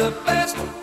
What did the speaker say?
the best.